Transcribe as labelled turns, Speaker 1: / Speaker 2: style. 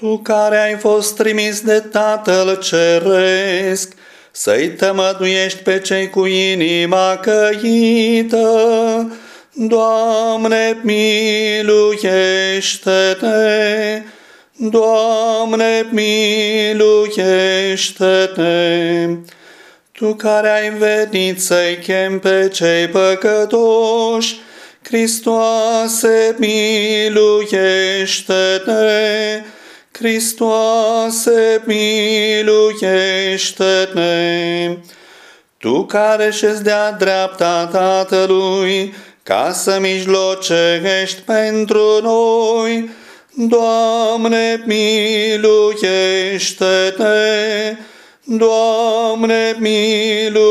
Speaker 1: Tu care ai fost trimis de Tatăl Ceresc, să-i tămăduiești pe cei cu inima căită, Doamne, miluiește-ne! Doamne, miluiește-ne! Tu care ai venit să-i chem pe cei păcătoși, Hristoase, miluiește-ne! Hristoase, miluiește-ne! Tu care șezi de-a dreapta Tatălui, ca să mijlocești pentru noi, Doamne, miluiește-ne! Doamne, miluiește-ne!